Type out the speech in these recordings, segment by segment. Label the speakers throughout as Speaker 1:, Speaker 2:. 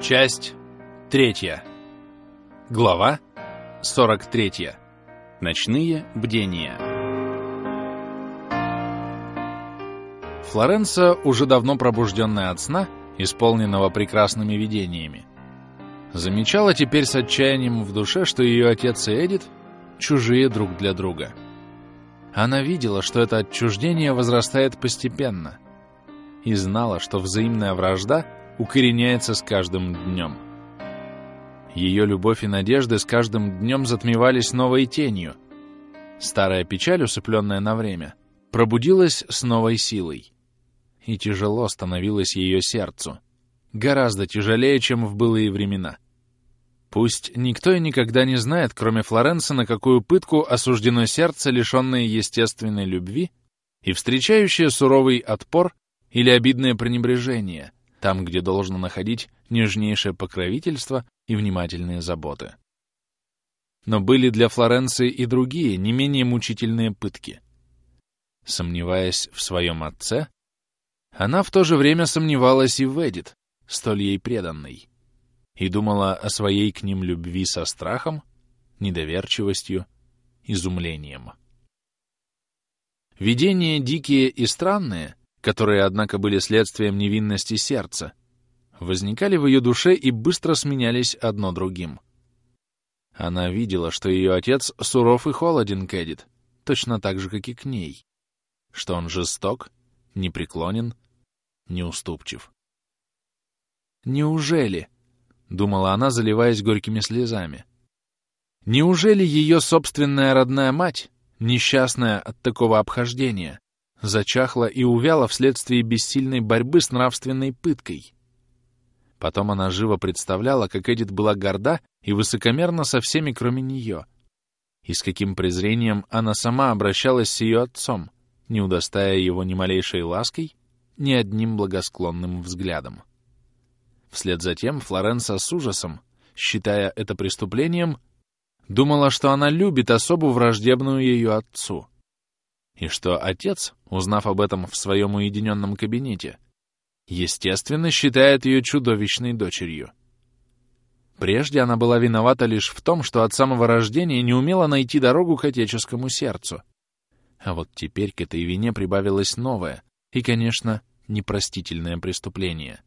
Speaker 1: Часть третья. Глава 43. Ночные бдения. Флоренса, уже давно пробужденная от сна, исполненного прекрасными видениями, замечала теперь с отчаянием в душе, что ее отец и Эдит чужие друг для друга. Она видела, что это отчуждение возрастает постепенно, и знала, что взаимная вражда — укореняется с каждым днем. Ее любовь и надежды с каждым днем затмевались новой тенью. Старая печаль, усыпленная на время, пробудилась с новой силой. И тяжело становилось ее сердцу. Гораздо тяжелее, чем в былые времена. Пусть никто и никогда не знает, кроме Флоренса, на какую пытку осуждено сердце, лишенное естественной любви и встречающее суровый отпор или обидное пренебрежение — там, где должно находить нежнейшее покровительство и внимательные заботы. Но были для Флоренции и другие, не менее мучительные пытки. Сомневаясь в своем отце, она в то же время сомневалась и в Эдит, столь ей преданной, и думала о своей к ним любви со страхом, недоверчивостью, изумлением. Видения дикие и странные которые, однако, были следствием невинности сердца, возникали в ее душе и быстро сменялись одно другим. Она видела, что ее отец суров и холоден к Эдит, точно так же, как и к ней, что он жесток, непреклонен, неуступчив. «Неужели?» — думала она, заливаясь горькими слезами. «Неужели ее собственная родная мать, несчастная от такого обхождения, зачахла и увяла вследствие бессильной борьбы с нравственной пыткой. Потом она живо представляла, как Эдит была горда и высокомерна со всеми, кроме нее, и с каким презрением она сама обращалась с ее отцом, не удостая его ни малейшей лаской, ни одним благосклонным взглядом. Вслед за тем Флоренса с ужасом, считая это преступлением, думала, что она любит особу враждебную ее отцу — и что отец, узнав об этом в своем уединенном кабинете, естественно, считает ее чудовищной дочерью. Прежде она была виновата лишь в том, что от самого рождения не умела найти дорогу к отеческому сердцу. А вот теперь к этой вине прибавилось новое и, конечно, непростительное преступление.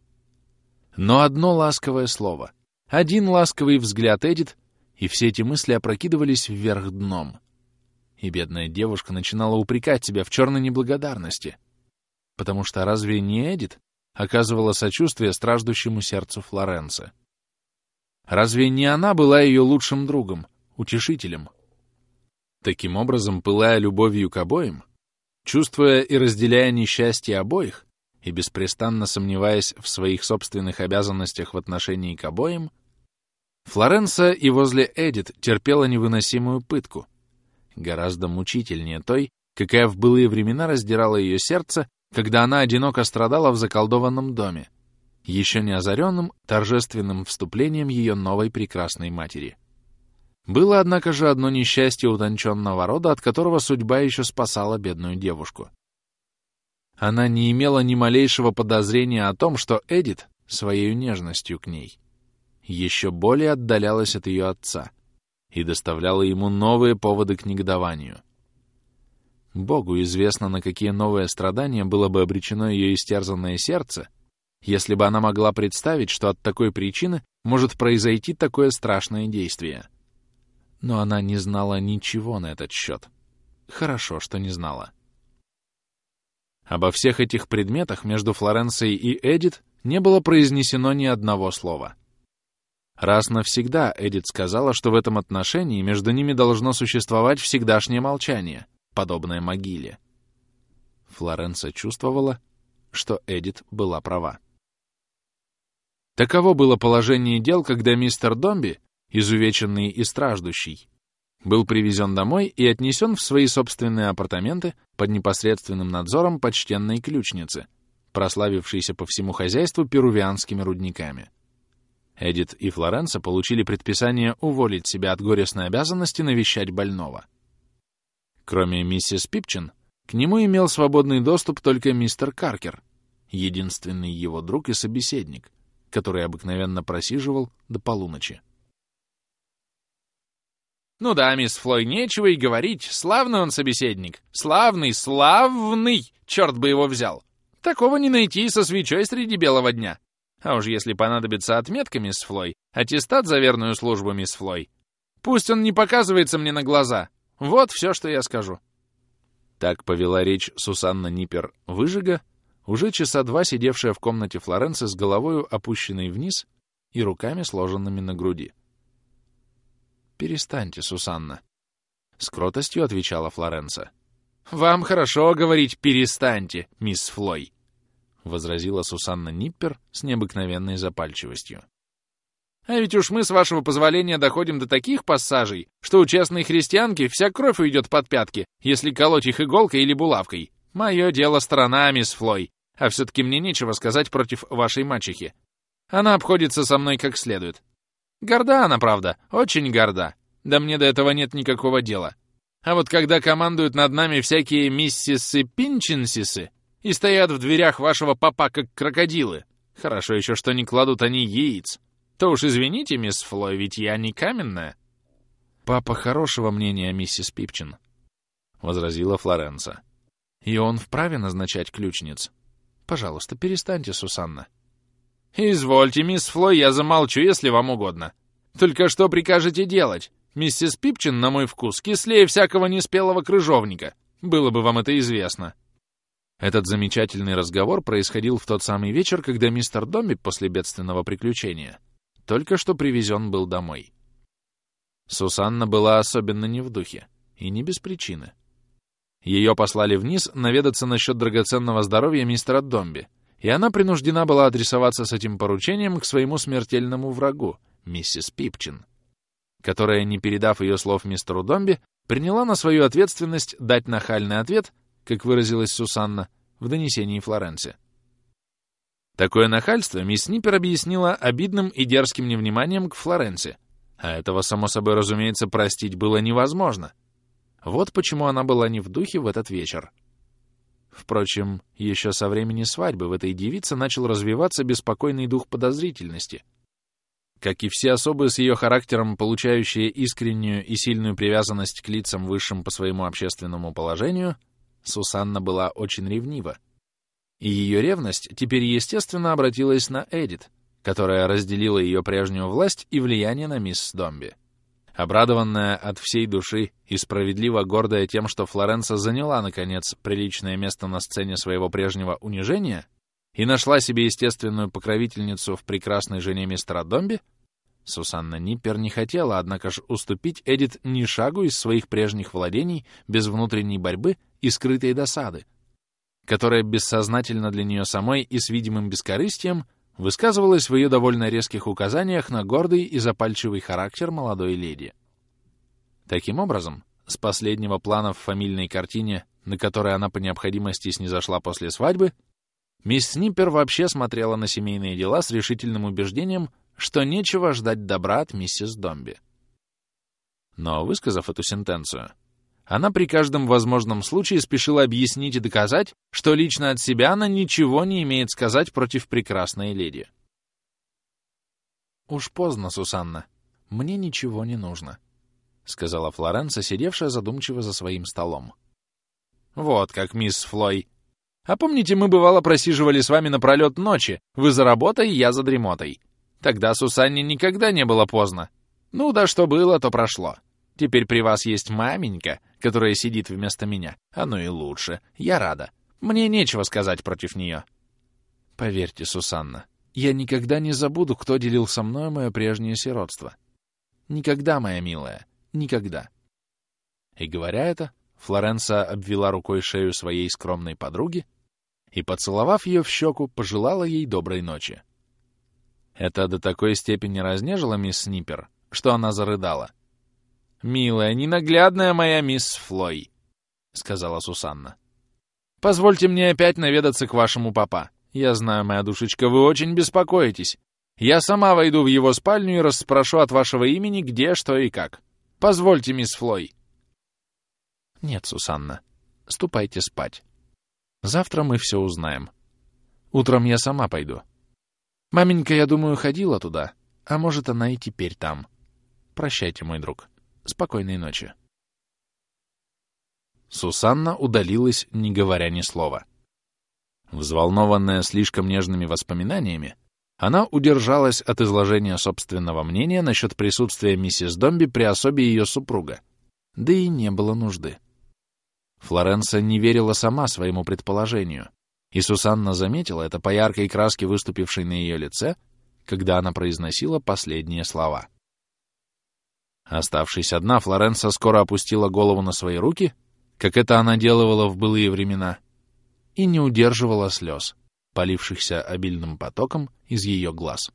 Speaker 1: Но одно ласковое слово, один ласковый взгляд Эдит, и все эти мысли опрокидывались вверх дном — и бедная девушка начинала упрекать себя в черной неблагодарности. Потому что разве не Эдит оказывала сочувствие страждущему сердцу Флоренции? Разве не она была ее лучшим другом, утешителем? Таким образом, пылая любовью к обоим, чувствуя и разделяя несчастье обоих, и беспрестанно сомневаясь в своих собственных обязанностях в отношении к обоим, Флоренса и возле Эдит терпела невыносимую пытку, гораздо мучительнее той, какая в былые времена раздирала ее сердце, когда она одиноко страдала в заколдованном доме, еще не озаренным торжественным вступлением ее новой прекрасной матери. Было, однако же, одно несчастье утонченного рода, от которого судьба еще спасала бедную девушку. Она не имела ни малейшего подозрения о том, что Эдит, своей нежностью к ней, еще более отдалялась от ее отца — и доставляла ему новые поводы к негодованию. Богу известно, на какие новые страдания было бы обречено ее истерзанное сердце, если бы она могла представить, что от такой причины может произойти такое страшное действие. Но она не знала ничего на этот счет. Хорошо, что не знала. Обо всех этих предметах между Флоренцией и Эдит не было произнесено ни одного слова — Раз навсегда Эдит сказала, что в этом отношении между ними должно существовать всегдашнее молчание, подобное могиле. Флоренса чувствовала, что Эдит была права. Таково было положение дел, когда мистер Домби, изувеченный и страждущий, был привезен домой и отнесен в свои собственные апартаменты под непосредственным надзором почтенной ключницы, прославившейся по всему хозяйству перувианскими рудниками. Эдит и Флоренса получили предписание уволить себя от горестной обязанности навещать больного. Кроме миссис Пипчин, к нему имел свободный доступ только мистер Каркер, единственный его друг и собеседник, который обыкновенно просиживал до полуночи.
Speaker 2: «Ну да, мисс Флой, нечего и говорить. Славный он собеседник. Славный, славный! Черт бы его взял! Такого не найти со свечой среди белого дня. А уж если понадобится отметка, мисс Флой, аттестат за верную службу, мисс Флой, пусть он не показывается мне на глаза. Вот все, что я скажу».
Speaker 1: Так повела речь Сусанна Ниппер Выжига, уже часа два сидевшая в комнате Флоренции с головою опущенной вниз и руками сложенными на груди. «Перестаньте, Сусанна», — с кротостью отвечала Флоренция.
Speaker 2: «Вам хорошо говорить «перестаньте», мисс Флой», —
Speaker 1: возразила Сусанна Ниппер с необыкновенной запальчивостью.
Speaker 2: «А ведь уж мы, с вашего позволения, доходим до таких пассажей, что у честной христианки вся кровь уйдет под пятки, если колоть их иголкой или булавкой. Мое дело сторона, мисс Флой, а все-таки мне нечего сказать против вашей мачехи. Она обходится со мной как следует. Горда она, правда, очень горда. Да мне до этого нет никакого дела. А вот когда командуют над нами всякие миссисы Пинчинсисы и стоят в дверях вашего папа как крокодилы, хорошо еще, что не кладут они яиц, то уж извините, мисс Флой, ведь я не каменная.
Speaker 1: Папа хорошего мнения о миссис Пипчин, — возразила Флоренса. И он вправе назначать ключниц. Пожалуйста, перестаньте, Сусанна.
Speaker 2: Извольте, мисс Флой, я замолчу, если вам угодно. Только что прикажете делать? Миссис Пипчин, на мой вкус, кислее всякого неспелого крыжовника. Было бы вам это известно.
Speaker 1: Этот замечательный разговор происходил в тот самый вечер, когда мистер Домби после бедственного приключения только что привезен был домой. Сусанна была особенно не в духе, и не без причины. Ее послали вниз наведаться насчет драгоценного здоровья мистера Домби, и она принуждена была адресоваться с этим поручением к своему смертельному врагу, миссис Пипчин которая, не передав ее слов мистеру Домби, приняла на свою ответственность дать нахальный ответ, как выразилась Сусанна, в донесении Флоренции. Такое нахальство мисс Сниппер объяснила обидным и дерзким невниманием к Флоренции, а этого, само собой разумеется, простить было невозможно. Вот почему она была не в духе в этот вечер. Впрочем, еще со времени свадьбы в этой девице начал развиваться беспокойный дух подозрительности — как и все особые с ее характером, получающие искреннюю и сильную привязанность к лицам высшим по своему общественному положению, Сусанна была очень ревнива. И ее ревность теперь естественно обратилась на Эдит, которая разделила ее прежнюю власть и влияние на мисс Домби. Обрадованная от всей души и справедливо гордая тем, что Флоренса заняла, наконец, приличное место на сцене своего прежнего унижения, и нашла себе естественную покровительницу в прекрасной жене мистера Домби, Сусанна Ниппер не хотела, однако же, уступить Эдит ни шагу из своих прежних владений без внутренней борьбы и скрытой досады, которая бессознательно для нее самой и с видимым бескорыстием высказывалась в ее довольно резких указаниях на гордый и запальчивый характер молодой леди. Таким образом, с последнего плана в фамильной картине, на которой она по необходимости снизошла после свадьбы, Мисс Сниппер вообще смотрела на семейные дела с решительным убеждением, что нечего ждать добра от миссис Домби. Но, высказав эту сентенцию, она при каждом возможном случае спешила объяснить и доказать, что лично от себя она ничего не имеет сказать против прекрасной леди. «Уж поздно, Сусанна. Мне ничего не нужно», — сказала Флоренса, сидевшая задумчиво за своим столом.
Speaker 2: «Вот как, мисс Флой. А помните, мы бывало просиживали с вами напролет ночи, вы за работой, я за дремотой. Тогда Сусанне никогда не было поздно. Ну да что было, то прошло. Теперь при вас есть маменька, которая сидит вместо меня. Оно и лучше. Я рада. Мне нечего сказать против нее.
Speaker 1: Поверьте, Сусанна, я никогда не забуду, кто делил со мной мое прежнее сиротство. Никогда, моя милая, никогда. И говоря это, Флоренса обвела рукой шею своей скромной подруги и, поцеловав ее в щеку, пожелала ей доброй ночи. Это до такой степени разнежило мисс Сниппер, что она зарыдала.
Speaker 2: «Милая, ненаглядная моя мисс Флой», — сказала Сусанна. «Позвольте мне опять наведаться к вашему папа. Я знаю, моя душечка, вы очень беспокоитесь. Я сама войду в его спальню и расспрошу от вашего имени, где, что и как. Позвольте, мисс Флой».
Speaker 1: «Нет, Сусанна, ступайте спать. Завтра мы все узнаем. Утром я сама пойду. Маменька, я думаю, ходила туда, а может, она и теперь там. Прощайте, мой друг. Спокойной ночи. Сусанна удалилась, не говоря ни слова. Взволнованная слишком нежными воспоминаниями, она удержалась от изложения собственного мнения насчет присутствия миссис Домби при особе ее супруга, да и не было нужды. Флоренса не верила сама своему предположению, и Сусанна заметила это по яркой краске, выступившей на ее лице, когда она произносила последние слова. Оставшись одна, Флоренса скоро опустила голову на свои руки, как это она делала в былые времена, и не удерживала слез, полившихся обильным потоком из ее глаз.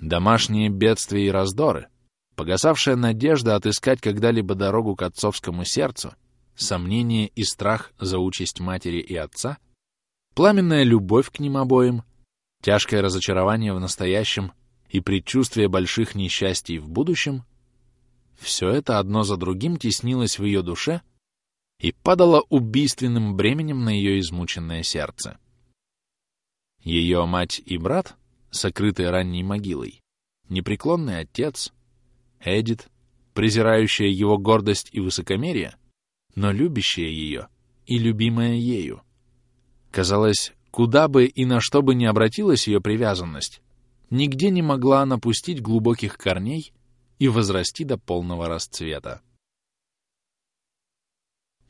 Speaker 1: Домашние бедствия и раздоры, погасавшая надежда отыскать когда-либо дорогу к отцовскому сердцу, сомнение и страх за участь матери и отца, пламенная любовь к ним обоим, тяжкое разочарование в настоящем и предчувствие больших несчастий в будущем — все это одно за другим теснилось в ее душе и падало убийственным бременем на ее измученное сердце. Ее мать и брат, сокрытые ранней могилой, непреклонный отец, Эдит, презирающая его гордость и высокомерие, но любящая ее и любимая ею. Казалось, куда бы и на что бы ни обратилась ее привязанность, нигде не могла она пустить глубоких корней и возрасти до полного расцвета.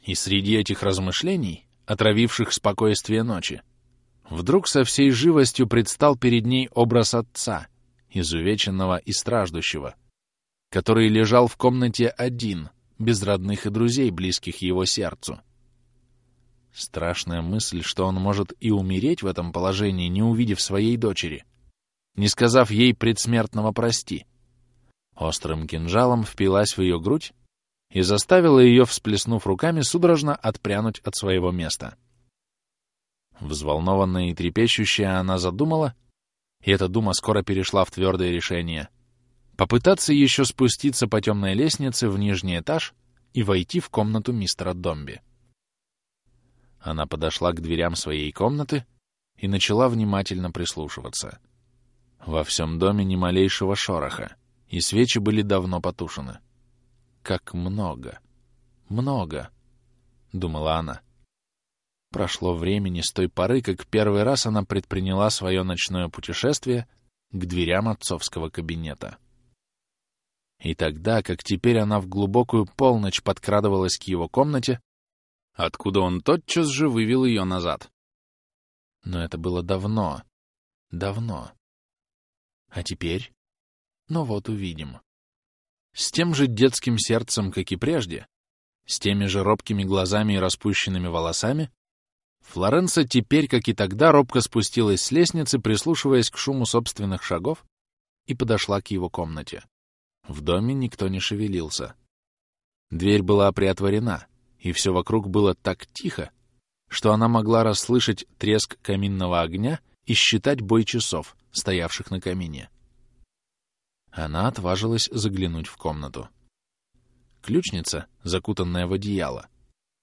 Speaker 1: И среди этих размышлений, отравивших спокойствие ночи, вдруг со всей живостью предстал перед ней образ отца, изувеченного и страждущего, который лежал в комнате один, без родных и друзей, близких его сердцу. Страшная мысль, что он может и умереть в этом положении, не увидев своей дочери, не сказав ей предсмертного «прости», острым кинжалом впилась в ее грудь и заставила ее, всплеснув руками, судорожно отпрянуть от своего места. Взволнованная и трепещущая она задумала, и эта дума скоро перешла в твердое решение, попытаться еще спуститься по темной лестнице в нижний этаж и войти в комнату мистера Домби. Она подошла к дверям своей комнаты и начала внимательно прислушиваться. Во всем доме ни малейшего шороха, и свечи были давно потушены. «Как много! Много!» — думала она. Прошло времени с той поры, как первый раз она предприняла свое ночное путешествие к дверям отцовского кабинета. И тогда, как теперь она в глубокую полночь подкрадывалась к его комнате, откуда он тотчас же вывел ее назад. Но это было давно, давно. А теперь? Ну вот увидим. С тем же детским сердцем, как и прежде, с теми же робкими глазами и распущенными волосами, Флоренса теперь, как и тогда, робко спустилась с лестницы, прислушиваясь к шуму собственных шагов, и подошла к его комнате. В доме никто не шевелился. Дверь была приотворена, и все вокруг было так тихо, что она могла расслышать треск каминного огня и считать бой часов, стоявших на камине. Она отважилась заглянуть в комнату. Ключница, закутанная в одеяло,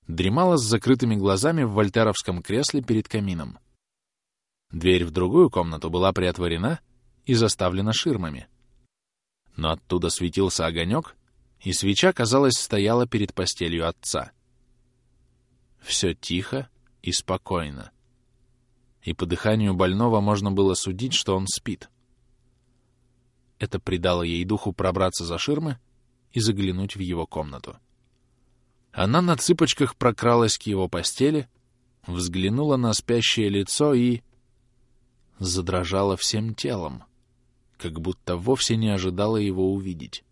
Speaker 1: дремала с закрытыми глазами в вольтеровском кресле перед камином. Дверь в другую комнату была приотворена и заставлена ширмами. Но оттуда светился огонек, и свеча, казалось, стояла перед постелью отца. Все тихо и спокойно. И по дыханию больного можно было судить, что он спит. Это придало ей духу пробраться за ширмы и заглянуть в его комнату. Она на цыпочках прокралась к его постели, взглянула на спящее лицо и... задрожала всем телом, как будто вовсе не ожидала его увидеть.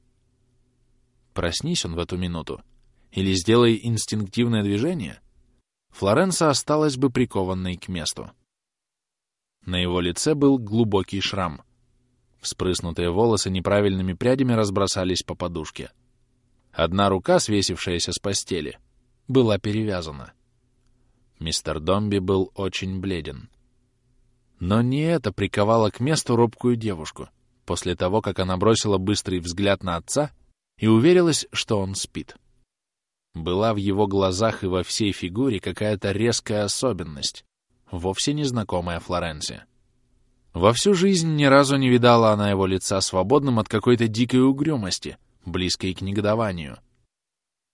Speaker 1: Проснись он в эту минуту, или сделай инстинктивное движение, Флоренса осталась бы прикованной к месту. На его лице был глубокий шрам — Вспрыснутые волосы неправильными прядями разбросались по подушке. Одна рука, свесившаяся с постели, была перевязана. Мистер Домби был очень бледен. Но не это приковало к месту робкую девушку, после того, как она бросила быстрый взгляд на отца и уверилась, что он спит. Была в его глазах и во всей фигуре какая-то резкая особенность, вовсе незнакомая Флоренции. Во всю жизнь ни разу не видала она его лица свободным от какой-то дикой угрюмости, близкой к негодованию.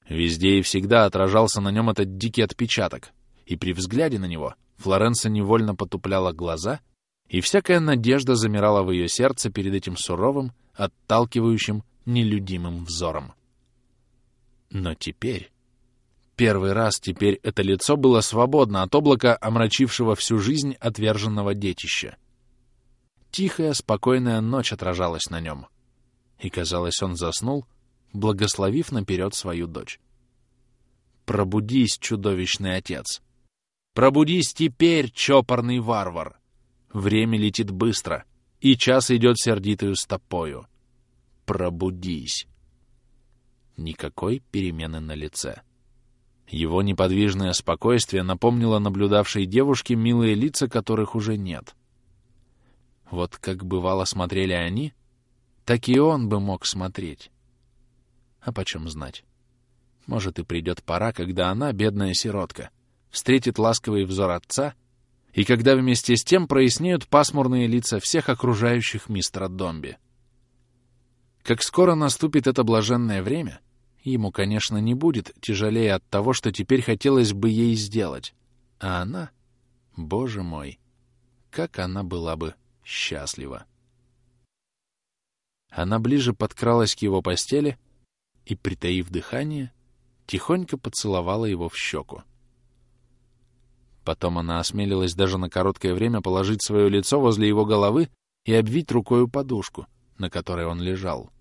Speaker 1: Везде и всегда отражался на нем этот дикий отпечаток, и при взгляде на него Флоренса невольно потупляла глаза, и всякая надежда замирала в ее сердце перед этим суровым, отталкивающим, нелюдимым взором. Но теперь... Первый раз теперь это лицо было свободно от облака, омрачившего всю жизнь отверженного детища. Тихая, спокойная ночь отражалась на нем. И, казалось, он заснул, благословив наперед свою дочь. «Пробудись, чудовищный отец! Пробудись теперь, чопорный варвар! Время летит быстро, и час идет сердитою стопою. Пробудись!» Никакой перемены на лице. Его неподвижное спокойствие напомнило наблюдавшей девушке милые лица, которых уже нет — вот как бывало смотрели они, так и он бы мог смотреть. А почем знать? Может, и придет пора, когда она, бедная сиротка, встретит ласковый взор отца, и когда вместе с тем прояснеют пасмурные лица всех окружающих мистера Домби. Как скоро наступит это блаженное время, ему, конечно, не будет тяжелее от того, что теперь хотелось бы ей сделать. А она, боже мой, как она была бы счастлива. Она ближе подкралась к его постели и, притаив дыхание, тихонько поцеловала его в щеку. Потом она осмелилась даже на короткое время положить свое лицо возле его головы и обвить рукою подушку, на которой он лежал.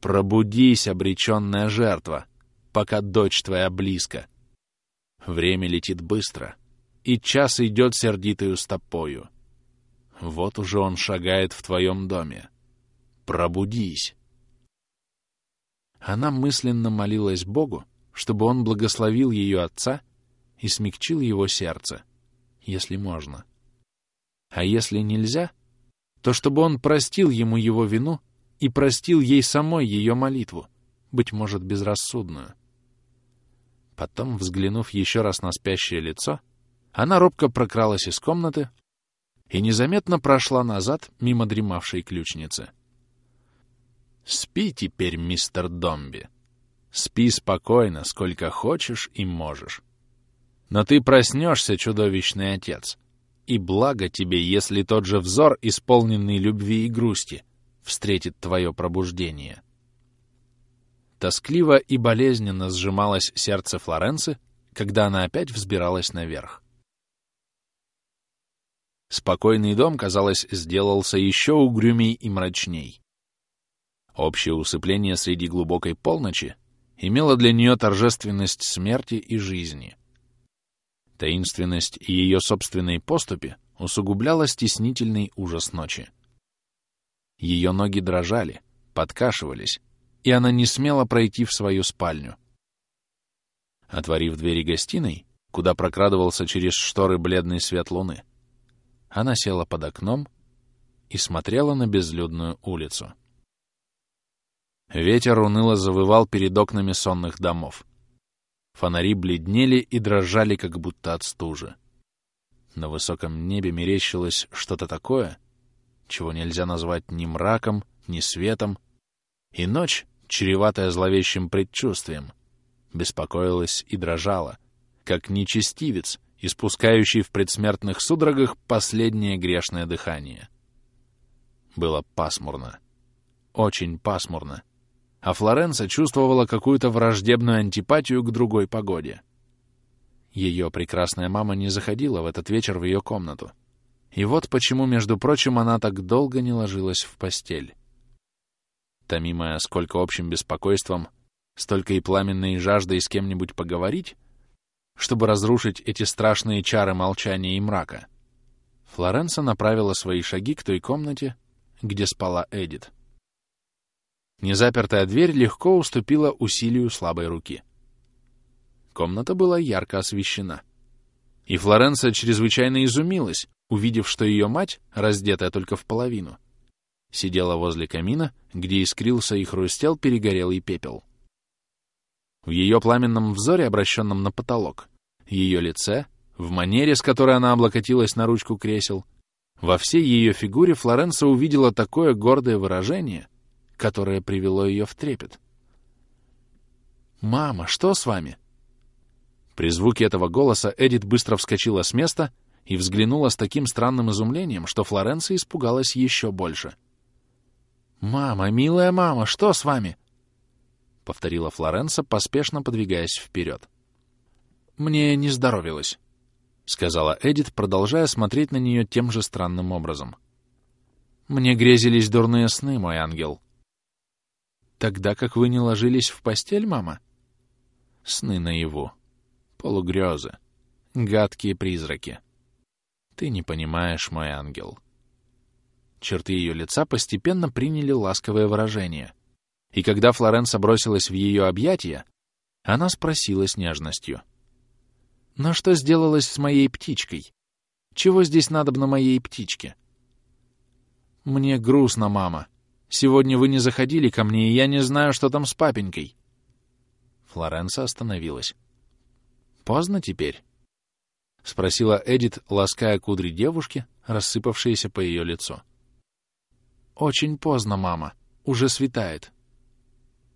Speaker 1: «Пробудись, обреченная жертва, пока дочь твоя близко. Время летит быстро, и час идет сердитою стопою. Вот уже он шагает в твоем доме. Пробудись!» Она мысленно молилась Богу, чтобы он благословил ее отца и смягчил его сердце, если можно. А если нельзя, то чтобы он простил ему его вину и простил ей самой ее молитву, быть может, безрассудную. Потом, взглянув еще раз на спящее лицо, она робко прокралась из комнаты, и незаметно прошла назад мимо дремавшей ключницы. «Спи теперь, мистер Домби. Спи спокойно, сколько хочешь и можешь. Но ты проснешься, чудовищный отец, и благо тебе, если тот же взор, исполненный любви и грусти, встретит твое пробуждение». Тоскливо и болезненно сжималось сердце Флоренции, когда она опять взбиралась наверх. Спокойный дом, казалось, сделался еще угрюмей и мрачней. Общее усыпление среди глубокой полночи имело для нее торжественность смерти и жизни. Таинственность ее собственной поступи усугубляла стеснительный ужас ночи. Ее ноги дрожали, подкашивались, и она не смела пройти в свою спальню. Отворив двери гостиной, куда прокрадывался через шторы бледный свет луны, она села под окном и смотрела на безлюдную улицу. Ветер уныло завывал перед окнами сонных домов. Фонари бледнели и дрожали, как будто от стужи. На высоком небе мерещилось что-то такое, чего нельзя назвать ни мраком, ни светом, и ночь, чреватая зловещим предчувствием, беспокоилась и дрожала, как нечестивец, испускающий в предсмертных судорогах последнее грешное дыхание. Было пасмурно. Очень пасмурно. А Флоренса чувствовала какую-то враждебную антипатию к другой погоде. Ее прекрасная мама не заходила в этот вечер в ее комнату. И вот почему, между прочим, она так долго не ложилась в постель. Томимая сколько общим беспокойством, столько и пламенной жаждой с кем-нибудь поговорить, чтобы разрушить эти страшные чары молчания и мрака. Флоренса направила свои шаги к той комнате, где спала Эдит. Незапертая дверь легко уступила усилию слабой руки. Комната была ярко освещена. И Флоренса чрезвычайно изумилась, увидев, что ее мать, раздетая только в половину, сидела возле камина, где искрился и хрустел перегорелый пепел. В ее пламенном взоре, обращенном на потолок, ее лице, в манере, с которой она облокотилась на ручку кресел, Во всей ее фигуре Флоренса увидела такое гордое выражение, которое привело ее в трепет. «Мама, что с вами?» При звуке этого голоса Эдит быстро вскочила с места и взглянула с таким странным изумлением, что Флоренция испугалась еще больше. «Мама, милая мама, что с вами?» — повторила Флоренса, поспешно подвигаясь вперед. «Мне не здоровилось», — сказала Эдит, продолжая смотреть на нее тем же странным образом. «Мне грезились дурные сны, мой ангел». «Тогда как вы не ложились в постель, мама?» «Сны наяву. Полугрезы. Гадкие призраки. Ты не понимаешь, мой ангел». Черты ее лица постепенно приняли ласковое выражение. И когда Флоренса бросилась в ее объятия, она спросила с нежностью — но что сделалось с моей птичкой? Чего здесь надобно моей птичке? Мне грустно, мама. Сегодня вы не заходили ко мне, и я не знаю, что там с папенькой. Флоренса остановилась. Поздно теперь? — спросила Эдит, лаская кудри девушки, рассыпавшиеся по ее лицу. «Очень поздно, мама. Уже светает».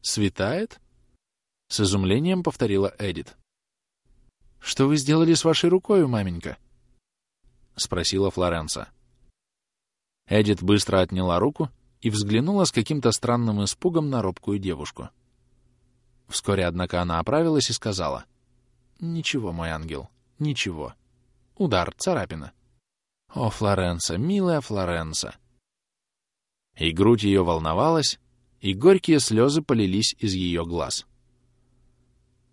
Speaker 1: «Светает?» — с изумлением повторила Эдит. «Что вы сделали с вашей рукой, маменька?» — спросила Флоренса. Эдит быстро отняла руку и взглянула с каким-то странным испугом на робкую девушку. Вскоре, однако, она оправилась и сказала. «Ничего, мой ангел, ничего. Удар, царапина». «О, Флоренса, милая Флоренса!» И грудь ее волновалась, и горькие слезы полились из ее глаз.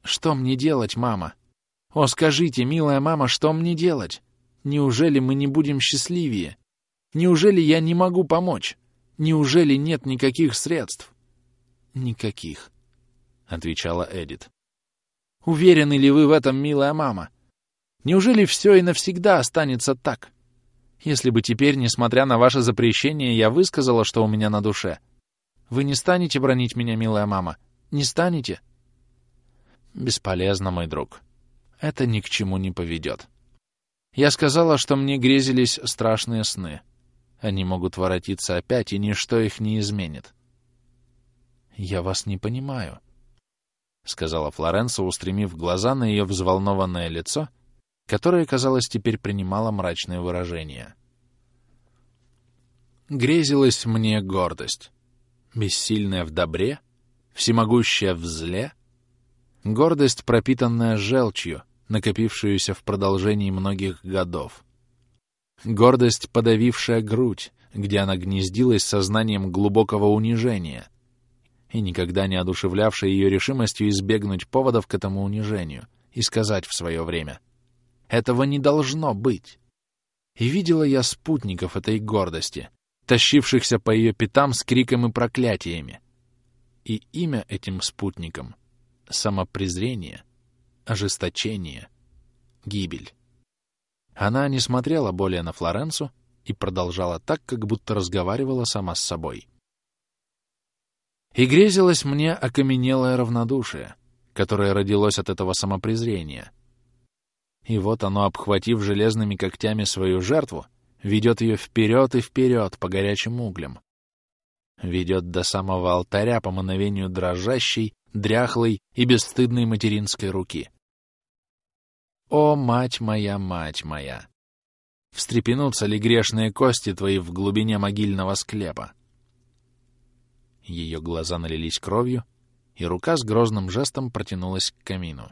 Speaker 1: «Что мне делать, мама?» О, скажите, милая мама, что мне делать? Неужели мы не будем счастливее? Неужели я не могу помочь? Неужели нет никаких средств? Никаких, — отвечала Эдит. Уверены ли вы в этом, милая мама? Неужели все и навсегда останется так? Если бы теперь, несмотря на ваше запрещение, я высказала, что у меня на душе, вы не станете бронить меня, милая мама? Не станете? Бесполезно, мой друг это ни к чему не поведет. Я сказала, что мне грезились страшные сны. Они могут воротиться опять, и ничто их не изменит. «Я вас не понимаю», — сказала Флоренса, устремив глаза на ее взволнованное лицо, которое, казалось, теперь принимало мрачное выражение. Грезилась мне гордость, бессильная в добре, всемогущая в зле, гордость, пропитанная желчью, накопившуюся в продолжении многих годов. Гордость, подавившая грудь, где она гнездилась сознанием глубокого унижения и никогда не одушевлявшая ее решимостью избегнуть поводов к этому унижению и сказать в свое время «Этого не должно быть». И видела я спутников этой гордости, тащившихся по ее пятам с криком и проклятиями. И имя этим спутникам — самопрезрение — ожесточение, гибель. Она не смотрела более на Флоренцу и продолжала так, как будто разговаривала сама с собой. И грезилось мне окаменелое равнодушие, которое родилось от этого самопрезрения. И вот оно, обхватив железными когтями свою жертву, ведет ее вперед и вперед по горячим углям. Ведет до самого алтаря по мановению дрожащей, дряхлой и бесстыдной материнской руки. О, мать моя, мать моя! Встрепенутся ли грешные кости твои в глубине могильного склепа? Ее глаза налились кровью, и рука с грозным жестом протянулась к камину.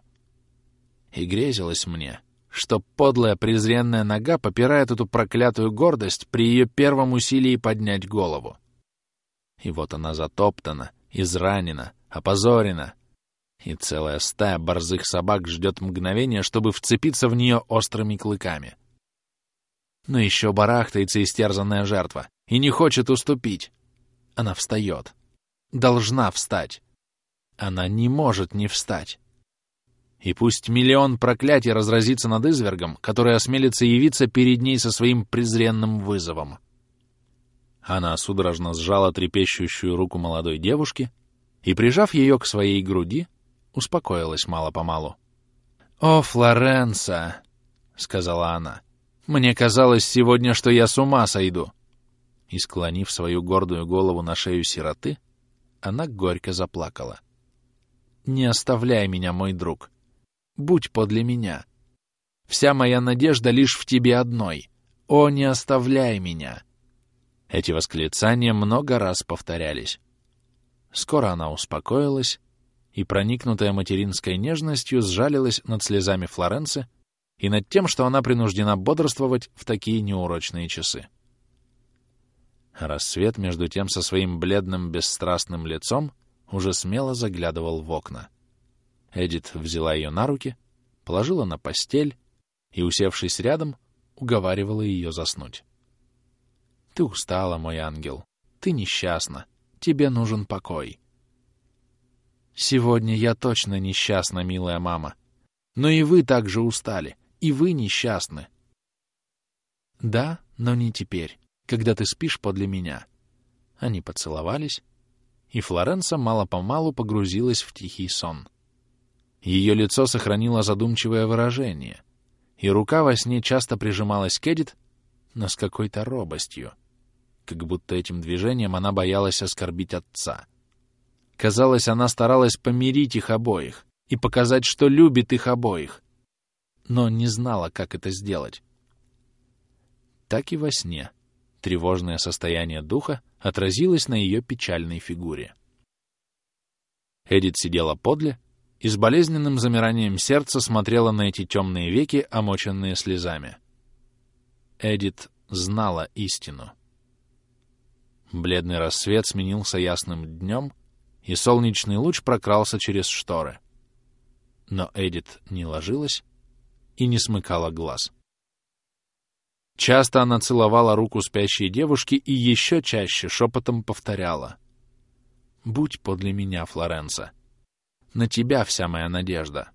Speaker 1: И грезилось мне, что подлая презренная нога попирает эту проклятую гордость при ее первом усилии поднять голову. И вот она затоптана, изранена, опозорена, и целая стая борзых собак ждет мгновения, чтобы вцепиться в нее острыми клыками. Но еще барахтается истерзанная жертва и не хочет уступить. Она встает. Должна встать. Она не может не встать. И пусть миллион проклятий разразится над извергом, который осмелится явиться перед ней со своим презренным вызовом. Она судорожно сжала трепещущую руку молодой девушки и, прижав ее к своей груди, успокоилась мало-помалу. «О, Флоренса!» — сказала она. Мне казалось сегодня, что я с ума сойду!» И, склонив свою гордую голову на шею сироты, она горько заплакала. «Не оставляй меня, мой друг. Будь подле меня. Вся моя надежда лишь в тебе одной. О, не оставляй меня!» Эти восклицания много раз повторялись. Скоро она успокоилась и, проникнутая материнской нежностью, сжалилась над слезами Флоренции и над тем, что она принуждена бодрствовать в такие неурочные часы. Рассвет, между тем, со своим бледным, бесстрастным лицом уже смело заглядывал в окна. Эдит взяла ее на руки, положила на постель и, усевшись рядом, уговаривала ее заснуть. «Ты устала, мой ангел, ты несчастна, тебе нужен покой». «Сегодня я точно несчастна, милая мама, но и вы также устали, и вы несчастны». «Да, но не теперь когда ты спишь подле меня». Они поцеловались, и Флоренса мало-помалу погрузилась в тихий сон. Ее лицо сохранило задумчивое выражение, и рука во сне часто прижималась к Эдит, но с какой-то робостью, как будто этим движением она боялась оскорбить отца. Казалось, она старалась помирить их обоих и показать, что любит их обоих, но не знала, как это сделать. Так и во сне — Тревожное состояние духа отразилось на ее печальной фигуре. Эдит сидела подле и с болезненным замиранием сердца смотрела на эти темные веки, омоченные слезами. Эдит знала истину. Бледный рассвет сменился ясным днем, и солнечный луч прокрался через шторы. Но Эдит не ложилась и не смыкала глаз. Часто она целовала руку спящей девушки и еще чаще шепотом повторяла. «Будь подле меня, Флоренса. На тебя вся моя надежда».